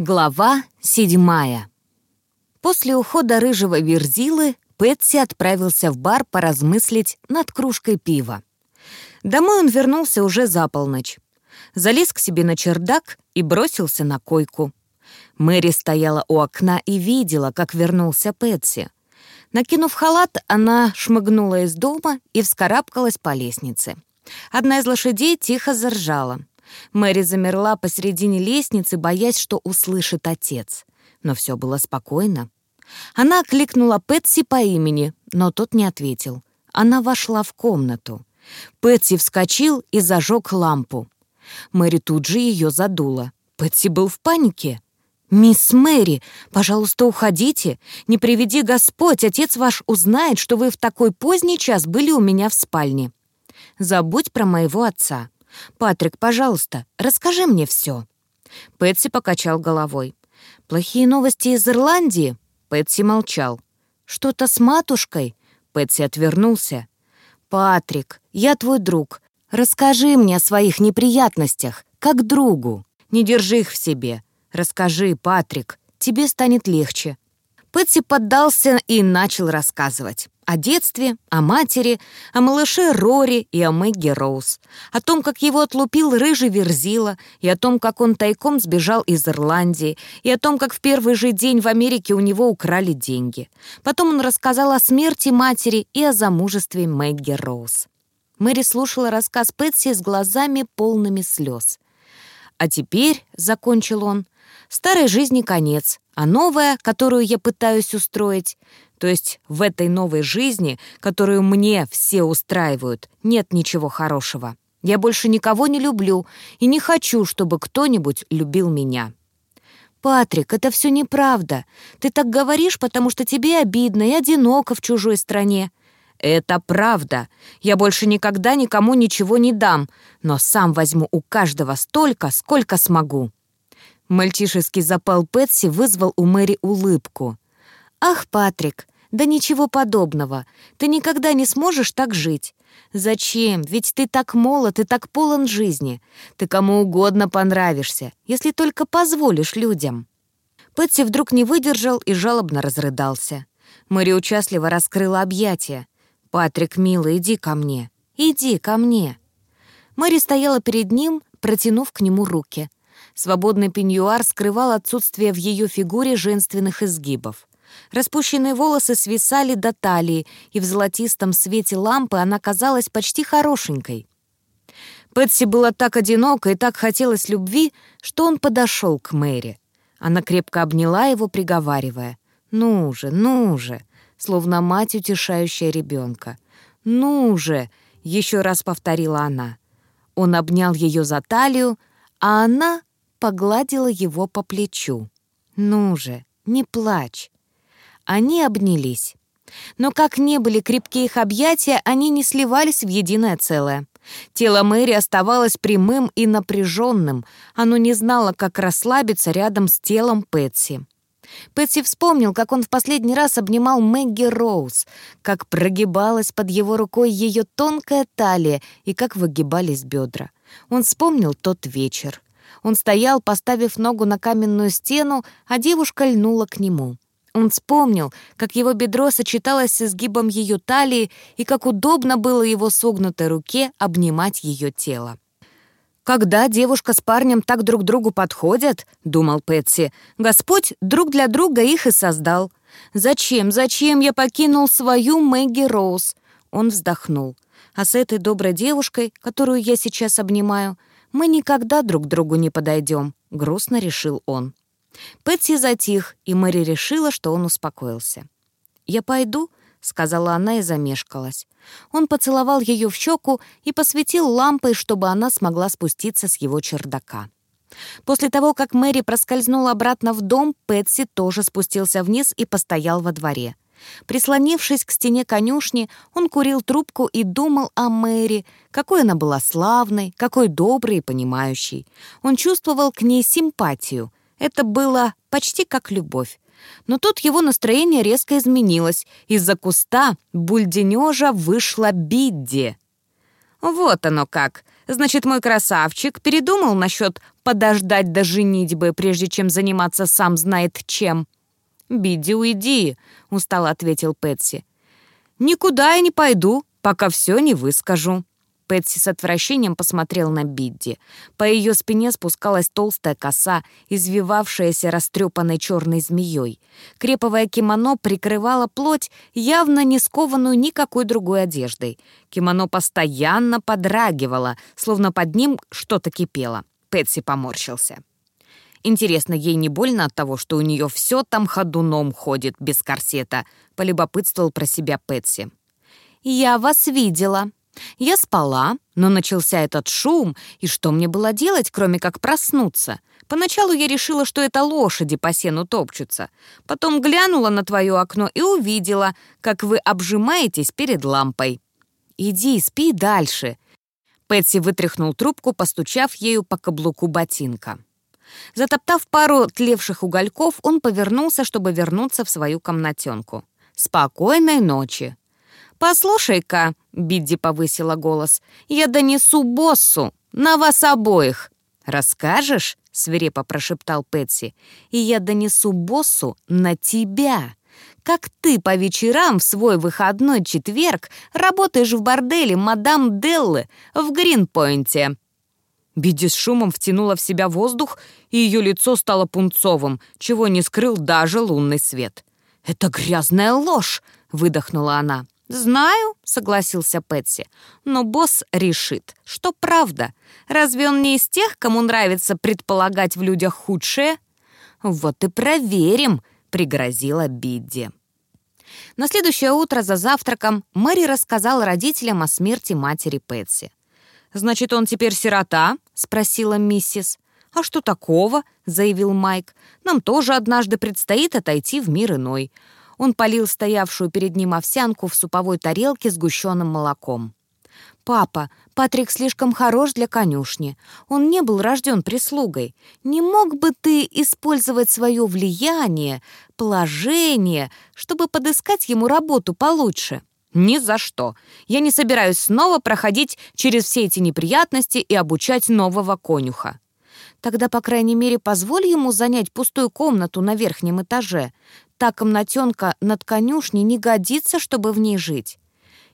Глава седьмая. После ухода рыжего верзилы Пэтси отправился в бар поразмыслить над кружкой пива. Домой он вернулся уже за полночь. Залез к себе на чердак и бросился на койку. Мэри стояла у окна и видела, как вернулся Пэтси. Накинув халат, она шмыгнула из дома и вскарабкалась по лестнице. Одна из лошадей тихо заржала. Мэри замерла посередине лестницы, боясь, что услышит отец. Но все было спокойно. Она окликнула Пэтси по имени, но тот не ответил. Она вошла в комнату. Пэтси вскочил и зажег лампу. Мэри тут же ее задула. Пэтси был в панике. «Мисс Мэри, пожалуйста, уходите. Не приведи Господь, отец ваш узнает, что вы в такой поздний час были у меня в спальне. Забудь про моего отца. «Патрик, пожалуйста, расскажи мне все». Пэтси покачал головой. «Плохие новости из Ирландии?» Пэтси молчал. «Что-то с матушкой?» Пэтси отвернулся. «Патрик, я твой друг. Расскажи мне о своих неприятностях, как другу. Не держи их в себе. Расскажи, Патрик, тебе станет легче». Пэтси поддался и начал рассказывать. О детстве, о матери, о малыше Рори и о Мэгги Роуз. О том, как его отлупил рыжий Верзила, и о том, как он тайком сбежал из Ирландии, и о том, как в первый же день в Америке у него украли деньги. Потом он рассказал о смерти матери и о замужестве Мэгги Роуз. Мэри слушала рассказ Пэтси с глазами полными слез. «А теперь», — закончил он, — «старой жизни конец, а новая, которую я пытаюсь устроить, то есть в этой новой жизни, которую мне все устраивают, нет ничего хорошего. Я больше никого не люблю и не хочу, чтобы кто-нибудь любил меня. «Патрик, это все неправда. Ты так говоришь, потому что тебе обидно и одиноко в чужой стране». «Это правда. Я больше никогда никому ничего не дам, но сам возьму у каждого столько, сколько смогу». Мальчишеский запал Пэтси вызвал у Мэри улыбку. «Ах, Патрик, да ничего подобного. Ты никогда не сможешь так жить. Зачем? Ведь ты так молод и так полон жизни. Ты кому угодно понравишься, если только позволишь людям». Пэтси вдруг не выдержал и жалобно разрыдался. Мэри участливо раскрыла объятия. «Патрик, милый, иди ко мне. Иди ко мне». Мэри стояла перед ним, протянув к нему руки. Свободный пеньюар скрывал отсутствие в ее фигуре женственных изгибов. Распущенные волосы свисали до талии, и в золотистом свете лампы она казалась почти хорошенькой. Пэтси было так одиноко и так хотелось любви, что он подошел к Мэри. Она крепко обняла его, приговаривая. «Ну же, ну же!» словно мать, утешающая ребенка. «Ну же!» — еще раз повторила она. Он обнял ее за талию, а она погладила его по плечу. «Ну же, не плачь!» Они обнялись. Но как не были крепкие их объятия, они не сливались в единое целое. Тело Мэри оставалось прямым и напряженным. Оно не знало, как расслабиться рядом с телом Пэтси. Пэтси вспомнил, как он в последний раз обнимал Мэгги Роуз, как прогибалась под его рукой ее тонкая талия и как выгибались бедра. Он вспомнил тот вечер. Он стоял, поставив ногу на каменную стену, а девушка льнула к нему. Он вспомнил, как его бедро сочеталось с изгибом ее талии и как удобно было его согнутой руке обнимать ее тело. «Когда девушка с парнем так друг другу подходят, — думал Пэтси, — Господь друг для друга их и создал. Зачем, зачем я покинул свою Мэгги Роуз?» Он вздохнул. «А с этой доброй девушкой, которую я сейчас обнимаю, мы никогда друг другу не подойдем», — грустно решил он. Пэтси затих, и Мэри решила, что он успокоился. «Я пойду», — сказала она и замешкалась. Он поцеловал ее в щеку и посветил лампой, чтобы она смогла спуститься с его чердака. После того, как Мэри проскользнула обратно в дом, Пэтси тоже спустился вниз и постоял во дворе. Прислонившись к стене конюшни, он курил трубку и думал о Мэри, какой она была славной, какой доброй и понимающей. Он чувствовал к ней симпатию, это было почти как любовь. Но тут его настроение резко изменилось. Из-за куста бульденежа вышла Бидди. «Вот оно как! Значит, мой красавчик передумал насчет подождать до женитьбы, прежде чем заниматься сам знает чем». «Бидди, уйди», — устало ответил Пэтси. «Никуда я не пойду, пока все не выскажу». Пэтси с отвращением посмотрел на Бидди. По ее спине спускалась толстая коса, извивавшаяся растрепанной черной змеей. Креповое кимоно прикрывало плоть, явно не скованную никакой другой одеждой. Кимоно постоянно подрагивало, словно под ним что-то кипело. Пэтси поморщился. Интересно, ей не больно от того, что у нее все там ходуном ходит без корсета, полюбопытствовал про себя Пэтси. «Я вас видела», я спала, но начался этот шум, и что мне было делать, кроме как проснуться? Поначалу я решила, что это лошади по сену топчутся. Потом глянула на твое окно и увидела, как вы обжимаетесь перед лампой. «Иди, спи дальше». Пэтси вытряхнул трубку, постучав ею по каблуку ботинка. Затоптав пару тлевших угольков, он повернулся, чтобы вернуться в свою комнатенку. «Спокойной ночи!» «Послушай-ка», — Бидди повысила голос, — «я донесу боссу на вас обоих». «Расскажешь?» — свирепо прошептал Пэтси. «И я донесу боссу на тебя. Как ты по вечерам в свой выходной четверг работаешь в борделе мадам Деллы в Гринпойнте». Бидди с шумом втянула в себя воздух, и ее лицо стало пунцовым, чего не скрыл даже лунный свет. «Это грязная ложь!» — выдохнула она. «Знаю», — согласился Пэтси, «но босс решит, что правда. Разве он не из тех, кому нравится предполагать в людях худшее?» «Вот и проверим», — пригрозила Бидди. На следующее утро за завтраком Мэри рассказала родителям о смерти матери Пэтси. «Значит, он теперь сирота?» — спросила миссис. «А что такого?» — заявил Майк. «Нам тоже однажды предстоит отойти в мир иной. Он полил стоявшую перед ним овсянку в суповой тарелке с гущенным молоком. «Папа, Патрик слишком хорош для конюшни. Он не был рожден прислугой. Не мог бы ты использовать свое влияние, положение, чтобы подыскать ему работу получше?» «Ни за что. Я не собираюсь снова проходить через все эти неприятности и обучать нового конюха». Тогда, по крайней мере, позволь ему занять пустую комнату на верхнем этаже. Та комнатенка над конюшней не годится, чтобы в ней жить».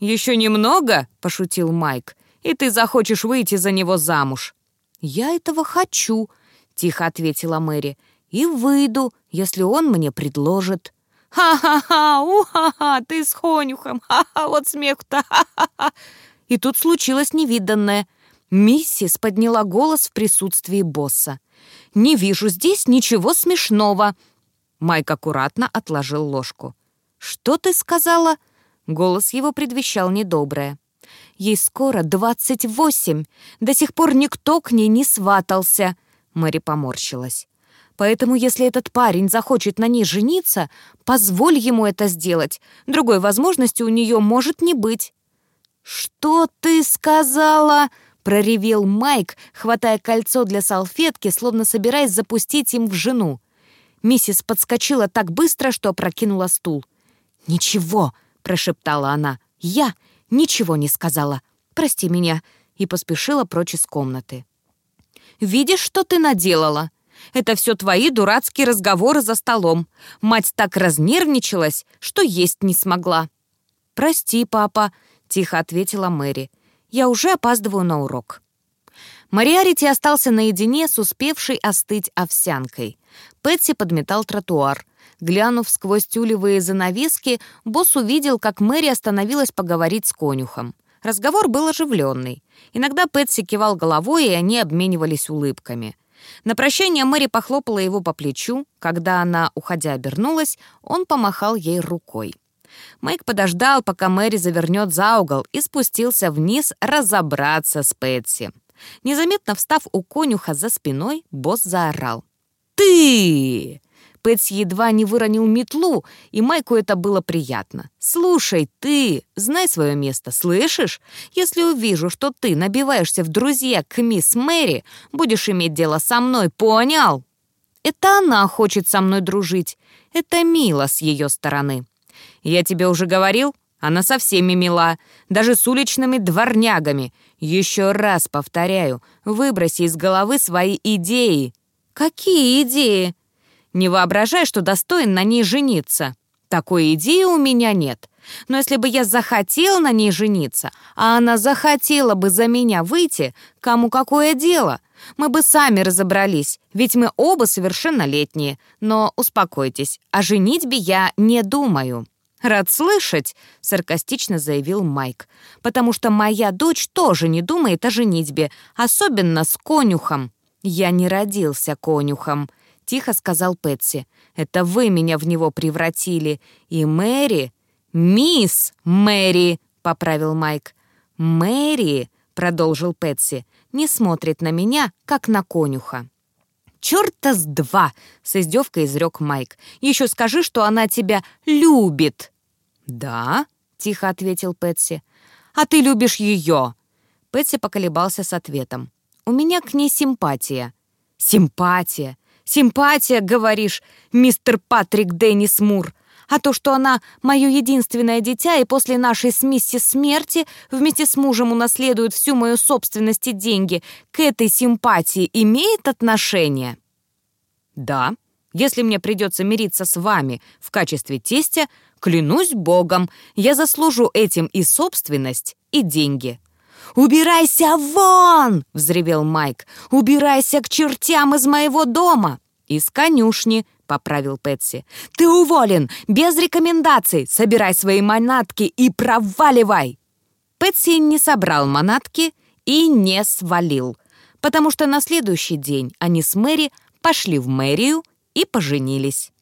«Еще немного?» — пошутил Майк. «И ты захочешь выйти за него замуж». «Я этого хочу», — тихо ответила Мэри. «И выйду, если он мне предложит». «Ха-ха-ха! У-ха-ха! Ты с Хонюхом! Ха-ха! Вот смех-то! Ха-ха-ха!» И тут случилось невиданное. Миссис подняла голос в присутствии босса. «Не вижу здесь ничего смешного!» Майк аккуратно отложил ложку. «Что ты сказала?» Голос его предвещал недоброе. «Ей скоро двадцать восемь. До сих пор никто к ней не сватался». Мэри поморщилась. «Поэтому, если этот парень захочет на ней жениться, позволь ему это сделать. Другой возможности у нее может не быть». «Что ты сказала?» — проревел Майк, хватая кольцо для салфетки, словно собираясь запустить им в жену. Миссис подскочила так быстро, что опрокинула стул. «Ничего», — прошептала она. «Я ничего не сказала. Прости меня», и поспешила прочь из комнаты. «Видишь, что ты наделала? Это все твои дурацкие разговоры за столом. Мать так разнервничалась, что есть не смогла». «Прости, папа», — тихо ответила Мэри. «Я уже опаздываю на урок». Мариарити остался наедине с успевшей остыть овсянкой. Пэтси подметал тротуар. Глянув сквозь тюлевые занавески, босс увидел, как Мэри остановилась поговорить с конюхом. Разговор был оживленный. Иногда Пэтси кивал головой, и они обменивались улыбками. На прощание Мэри похлопала его по плечу. Когда она, уходя, обернулась, он помахал ей рукой. Майк подождал, пока Мэри завернет за угол, и спустился вниз разобраться с Пэтси. Незаметно встав у конюха за спиной, босс заорал. «Ты!» Пэтс едва не выронил метлу, и Майку это было приятно. «Слушай, ты, знай свое место, слышишь? Если увижу, что ты набиваешься в друзья к мисс Мэри, будешь иметь дело со мной, понял?» «Это она хочет со мной дружить. Это мило с ее стороны». «Я тебе уже говорил, Она со всеми мила, даже с уличными дворнягами. Еще раз повторяю, выброси из головы свои идеи». «Какие идеи?» «Не воображай, что достоин на ней жениться. Такой идеи у меня нет. Но если бы я захотел на ней жениться, а она захотела бы за меня выйти, кому какое дело? Мы бы сами разобрались, ведь мы оба совершеннолетние. Но успокойтесь, о женитьбе я не думаю». «Рад слышать», — саркастично заявил Майк, «потому что моя дочь тоже не думает о женитьбе, особенно с конюхом». «Я не родился конюхом», — тихо сказал Пэтси. «Это вы меня в него превратили. И Мэри...» «Мисс Мэри», — поправил Майк. «Мэри», — продолжил Пэтси, — «не смотрит на меня, как на конюха». «Чёрта с два!» — с издевкой изрек Майк. «Еще скажи, что она тебя любит!» «Да?» — тихо ответил Пэтси. «А ты любишь ее!» Пэтси поколебался с ответом. «У меня к ней симпатия». «Симпатия! Симпатия, говоришь, мистер Патрик Деннис Мур! А то, что она мое единственное дитя и после нашей с миссис смерти вместе с мужем унаследует всю мою собственность и деньги, к этой симпатии имеет отношение? Да, если мне придется мириться с вами в качестве тестя, клянусь богом, я заслужу этим и собственность, и деньги. «Убирайся вон!» — взревел Майк. «Убирайся к чертям из моего дома!» «Из конюшни!» поправил Пэтси. «Ты уволен! Без рекомендаций! Собирай свои манатки и проваливай!» Пэтси не собрал манатки и не свалил, потому что на следующий день они с Мэри пошли в мэрию и поженились.